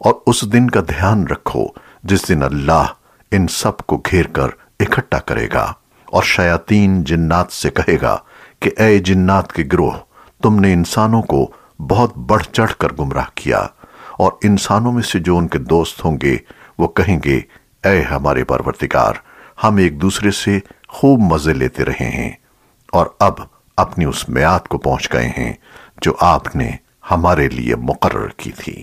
اور اس دن کا دھیان رکھو جس دن اللہ ان سب کو گھیر کر اکٹھا کرے گا اور شیاطین جنات سے کہے گا کہ اے جنات کے گروہ، تم نے انسانوں کو بہت بڑھ چڑھ کر گمراہ کیا اور انسانوں میں سے جو ان کے دوست ہوں گے، وہ کہیں گے، اے ہمارے پروردگار، ہم ایک دوسرے سے خوب مزے لیتے رہے ہیں اور اب اپنی اس میعاد کو پہنچ گئے ہیں جو آپ نے ہمارے لیے مقرر کی تھی۔